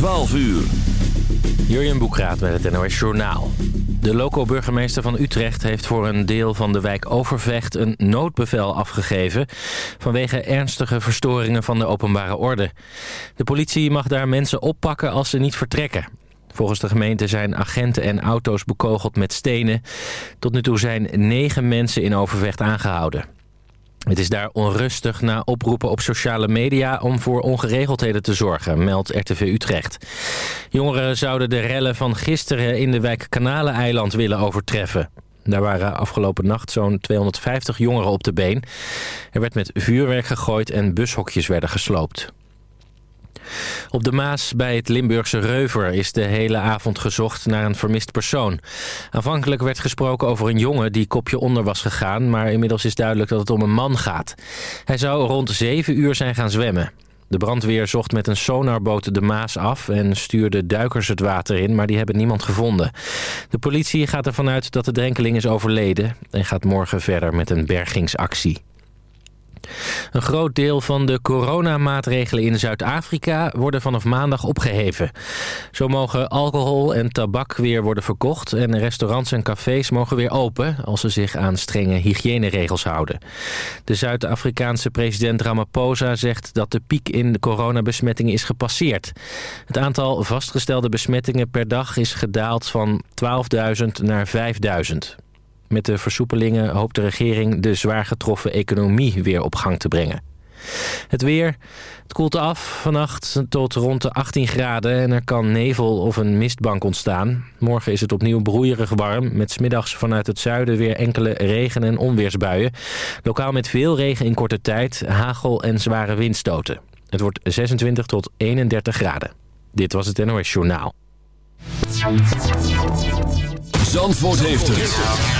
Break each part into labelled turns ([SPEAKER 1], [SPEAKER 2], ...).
[SPEAKER 1] 12 uur.
[SPEAKER 2] Jurjen Boekraat met het NOS Journaal. De loco-burgemeester van Utrecht heeft voor een deel van de wijk Overvecht... een noodbevel afgegeven vanwege ernstige verstoringen van de openbare orde. De politie mag daar mensen oppakken als ze niet vertrekken. Volgens de gemeente zijn agenten en auto's bekogeld met stenen. Tot nu toe zijn negen mensen in Overvecht aangehouden. Het is daar onrustig na oproepen op sociale media om voor ongeregeldheden te zorgen, meldt RTV Utrecht. Jongeren zouden de rellen van gisteren in de wijk Kanaleneiland willen overtreffen. Daar waren afgelopen nacht zo'n 250 jongeren op de been. Er werd met vuurwerk gegooid en bushokjes werden gesloopt. Op de Maas bij het Limburgse Reuver is de hele avond gezocht naar een vermist persoon. Aanvankelijk werd gesproken over een jongen die kopje onder was gegaan... maar inmiddels is duidelijk dat het om een man gaat. Hij zou rond 7 uur zijn gaan zwemmen. De brandweer zocht met een sonarboot de Maas af en stuurde duikers het water in, maar die hebben niemand gevonden. De politie gaat ervan uit dat de drenkeling is overleden en gaat morgen verder met een bergingsactie. Een groot deel van de coronamaatregelen in Zuid-Afrika worden vanaf maandag opgeheven. Zo mogen alcohol en tabak weer worden verkocht en restaurants en cafés mogen weer open als ze zich aan strenge hygiëneregels houden. De Zuid-Afrikaanse president Ramaphosa zegt dat de piek in de coronabesmettingen is gepasseerd. Het aantal vastgestelde besmettingen per dag is gedaald van 12.000 naar 5.000. Met de versoepelingen hoopt de regering de zwaar getroffen economie weer op gang te brengen. Het weer. Het koelt af vannacht tot rond de 18 graden en er kan nevel of een mistbank ontstaan. Morgen is het opnieuw broeierig warm, met smiddags vanuit het zuiden weer enkele regen- en onweersbuien. Lokaal met veel regen in korte tijd, hagel en zware windstoten. Het wordt 26 tot 31 graden. Dit was het NOS Journaal.
[SPEAKER 1] Zandvoort heeft het.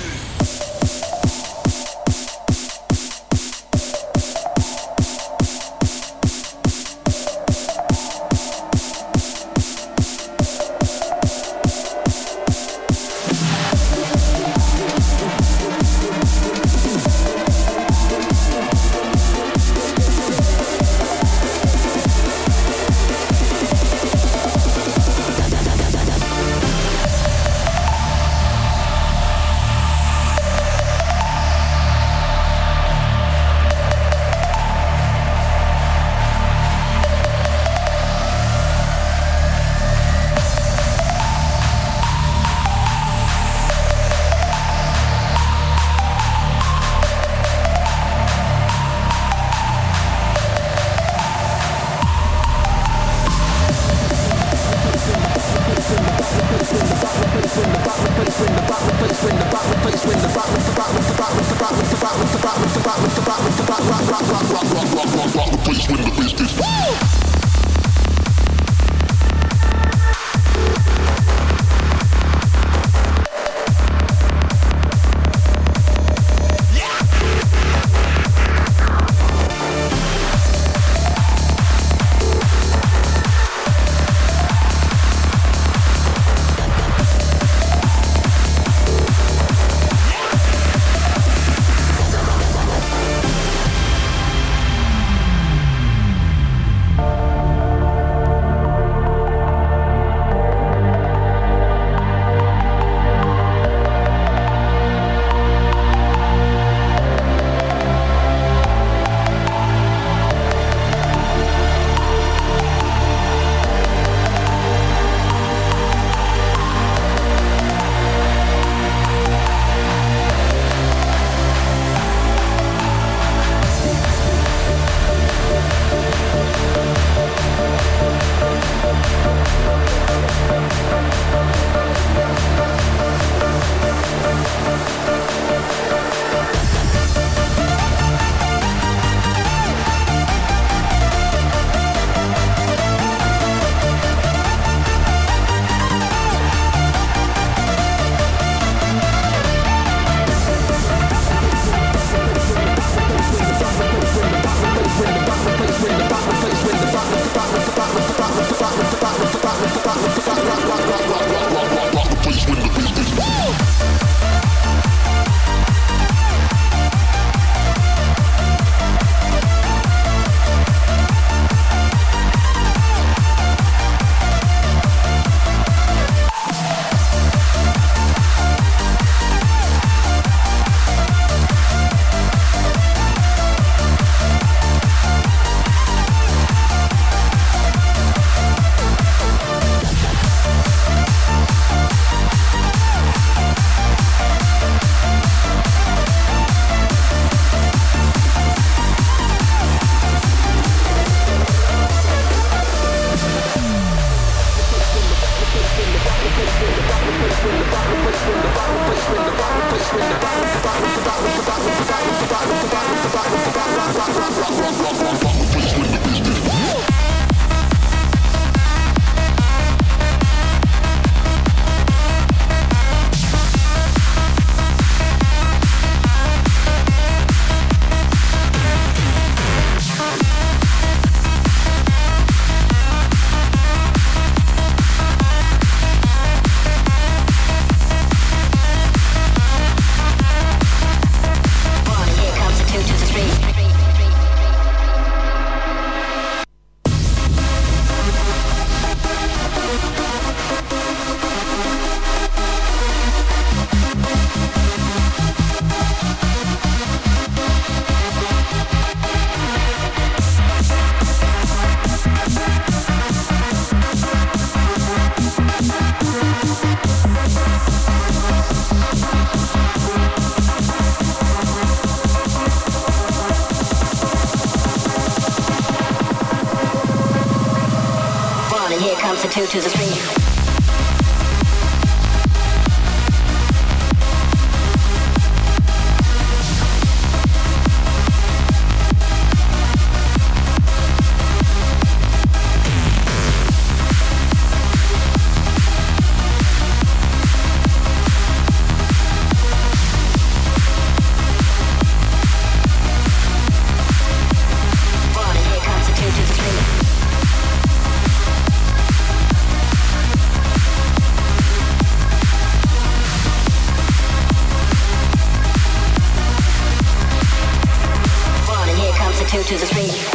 [SPEAKER 3] To the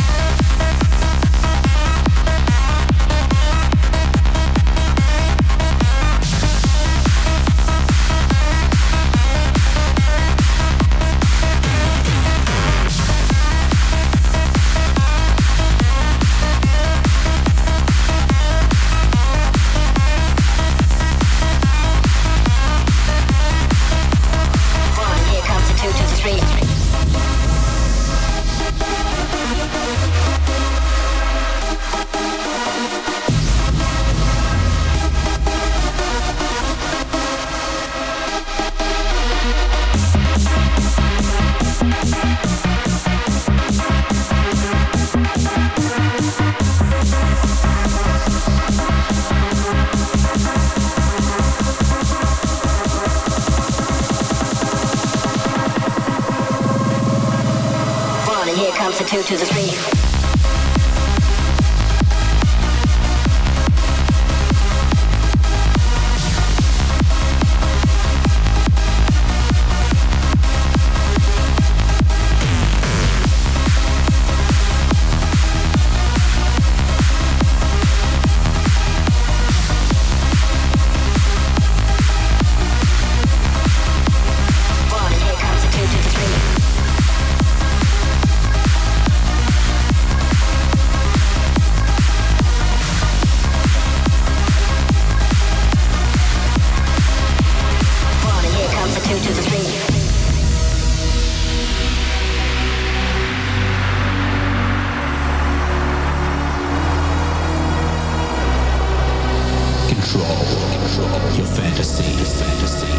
[SPEAKER 4] control your fantasies. fantasy.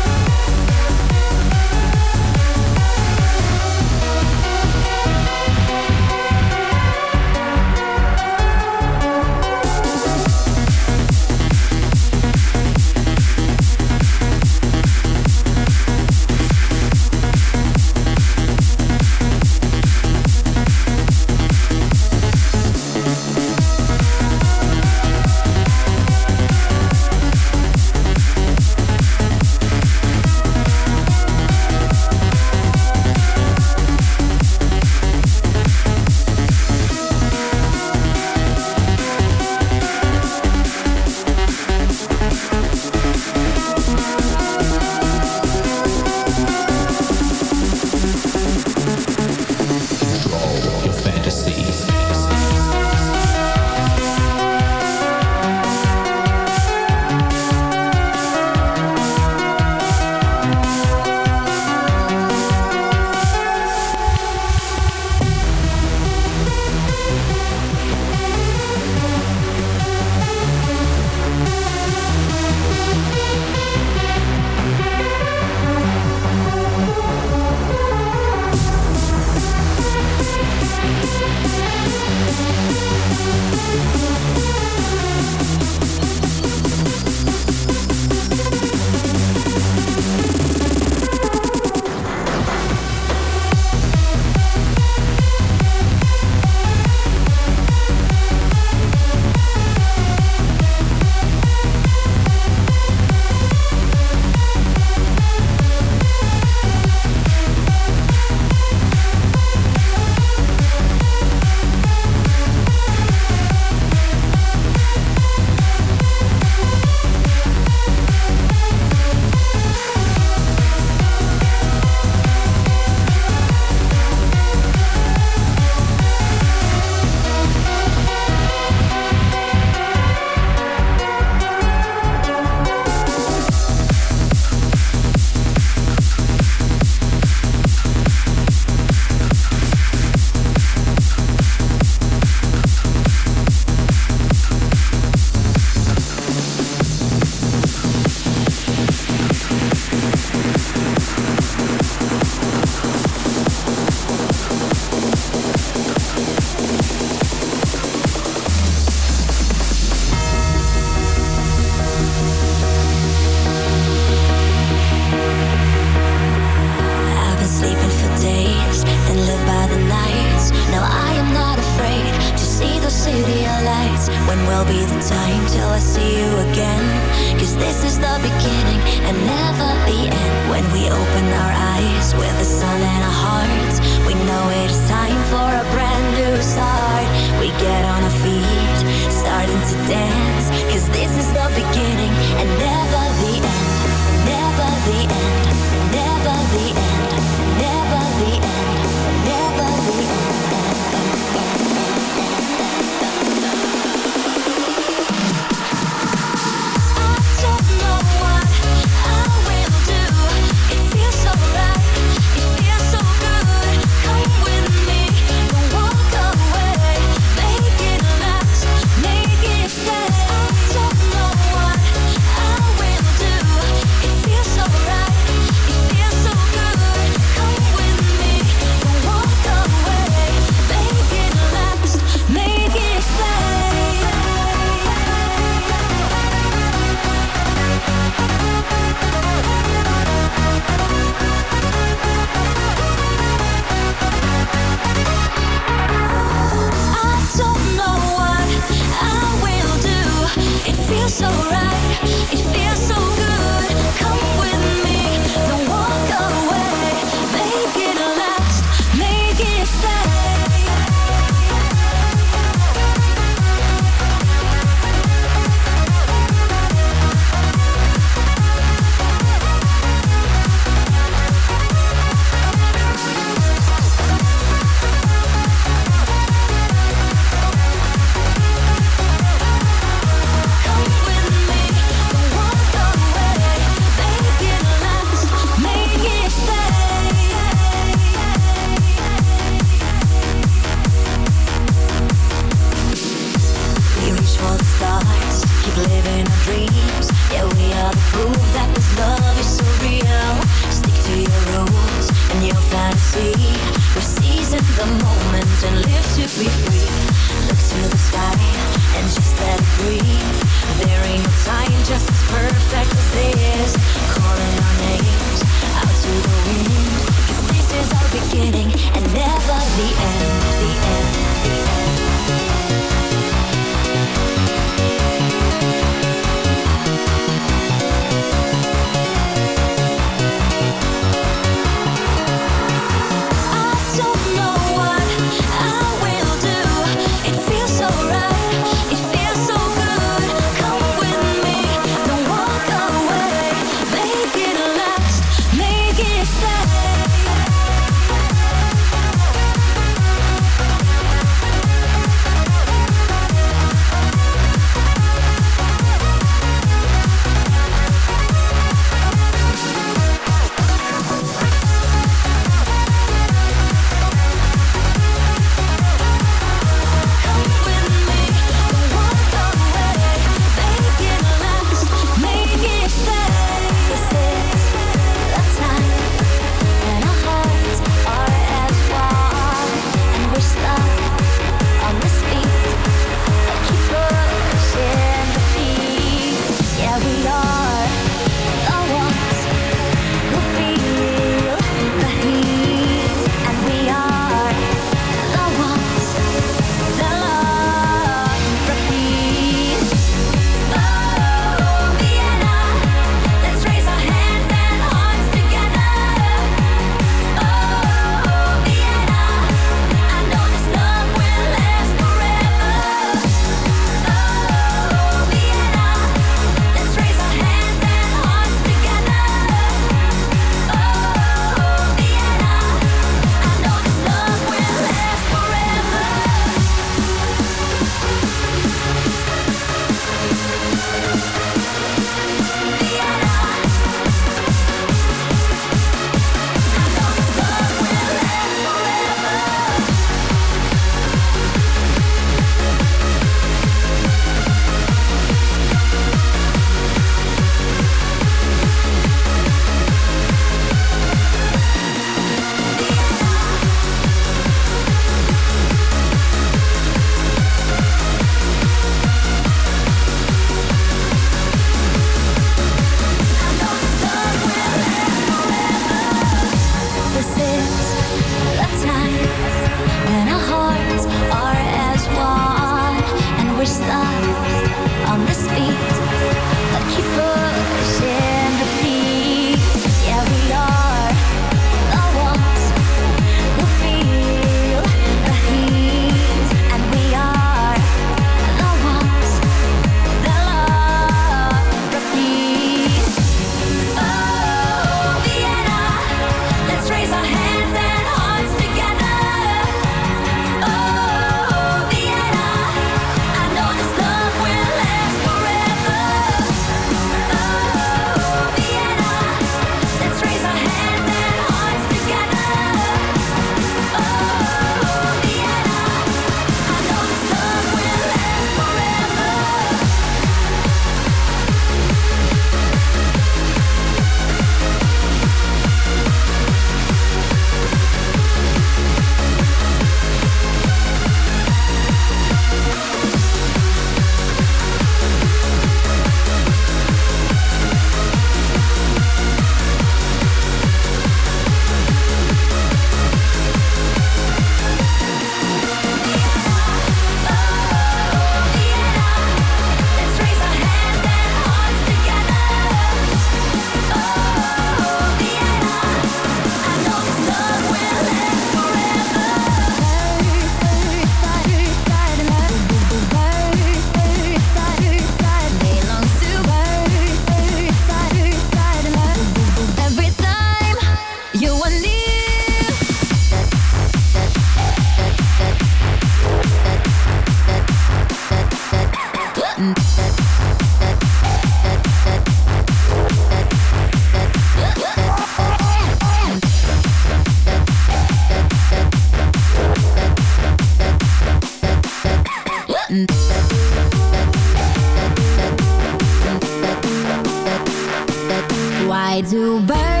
[SPEAKER 4] do,
[SPEAKER 5] burn.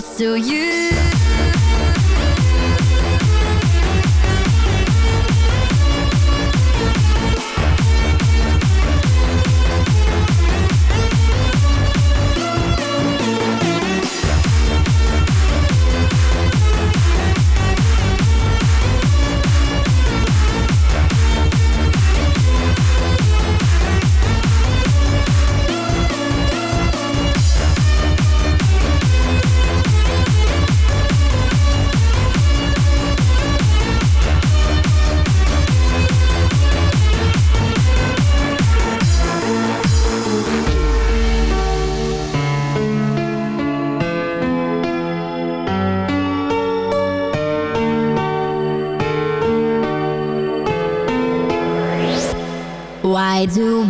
[SPEAKER 5] close to you.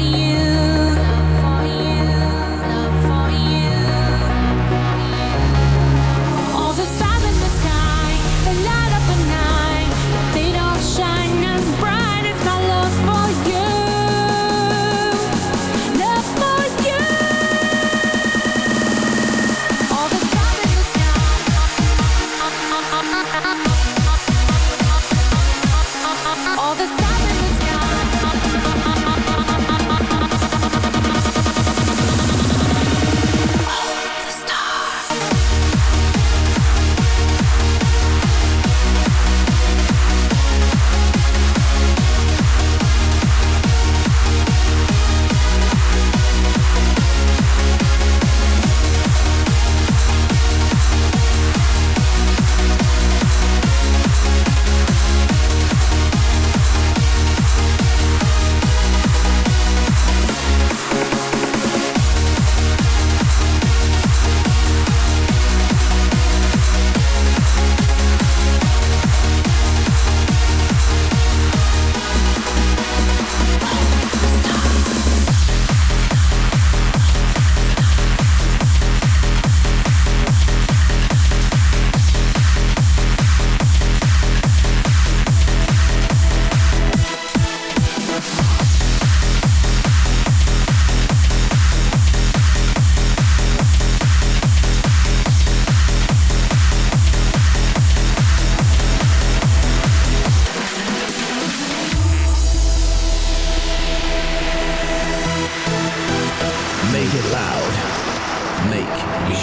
[SPEAKER 1] you.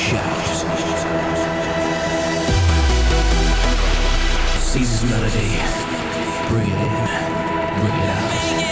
[SPEAKER 1] shouts. Seize melody, bring it in, bring it out.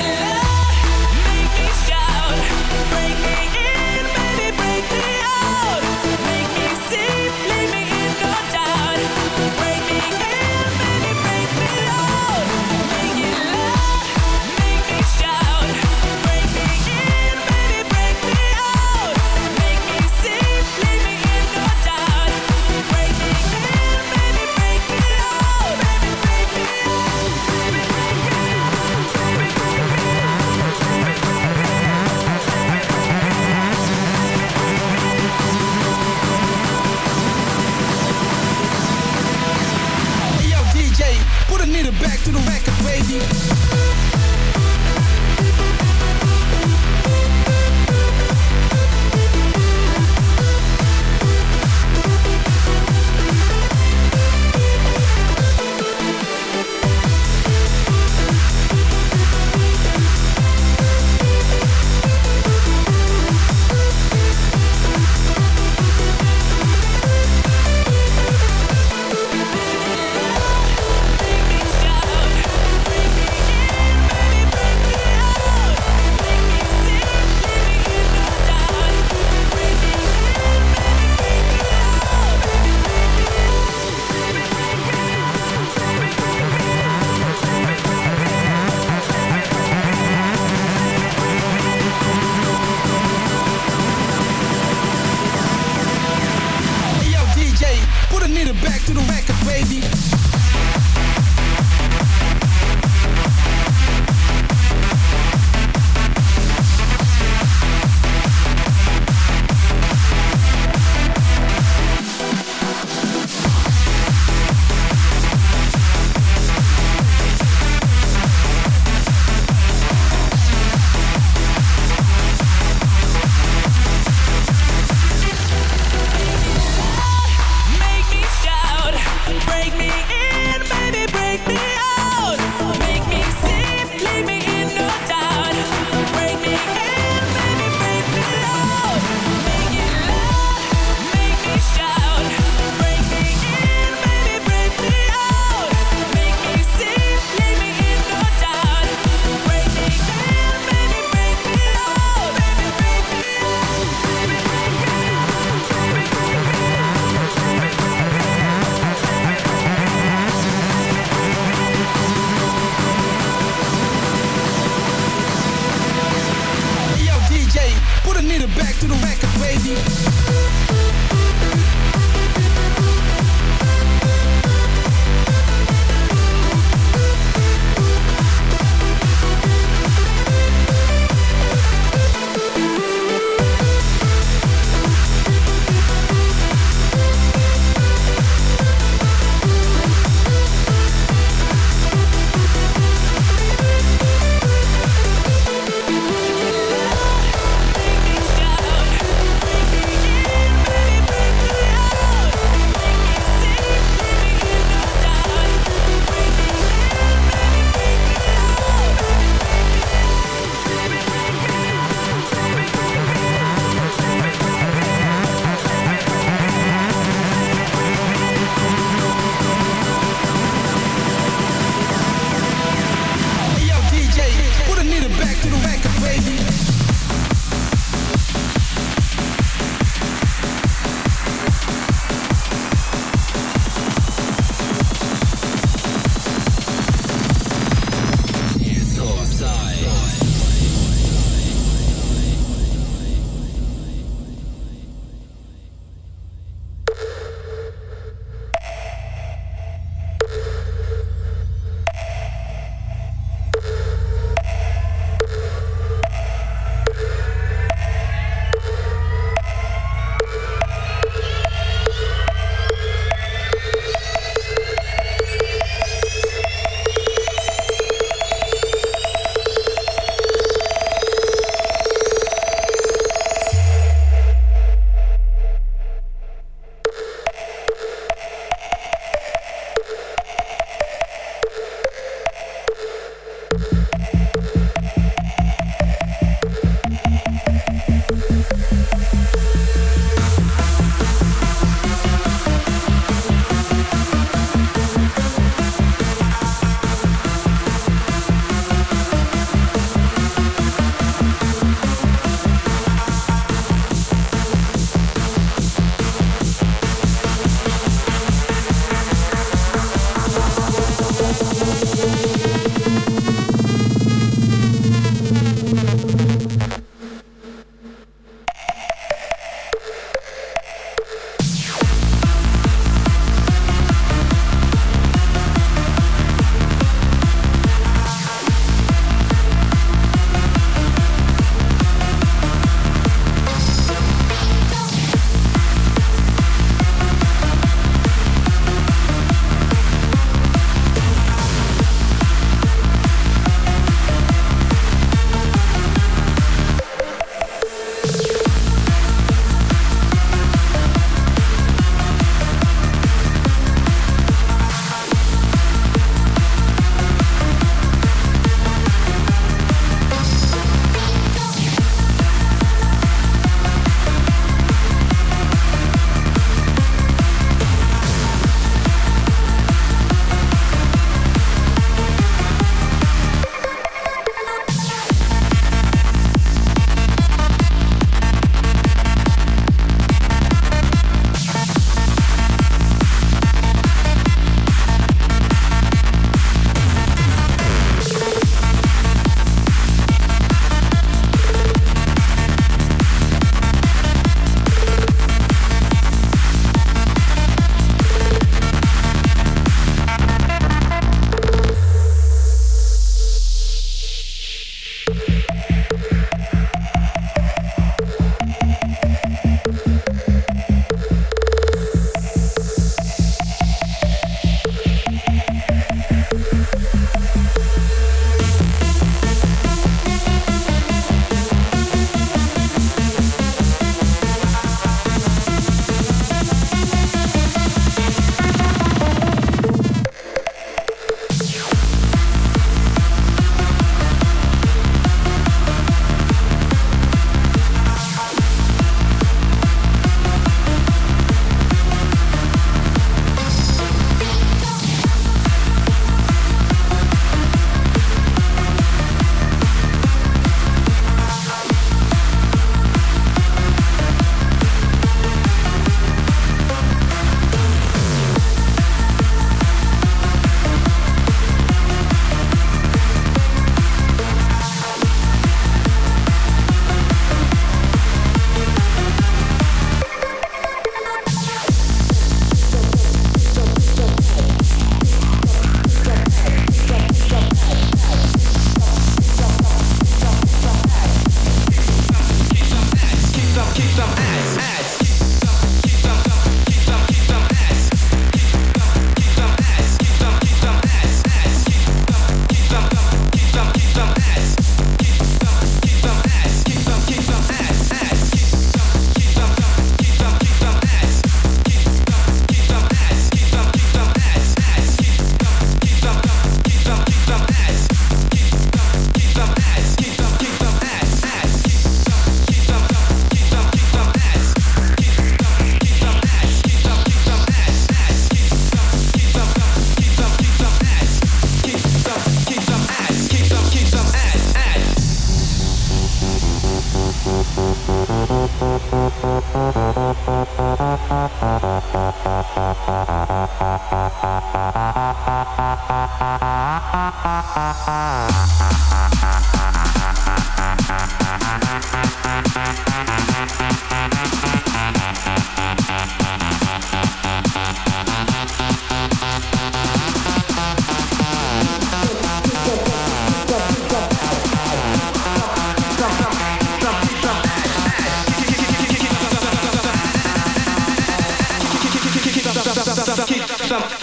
[SPEAKER 1] 집합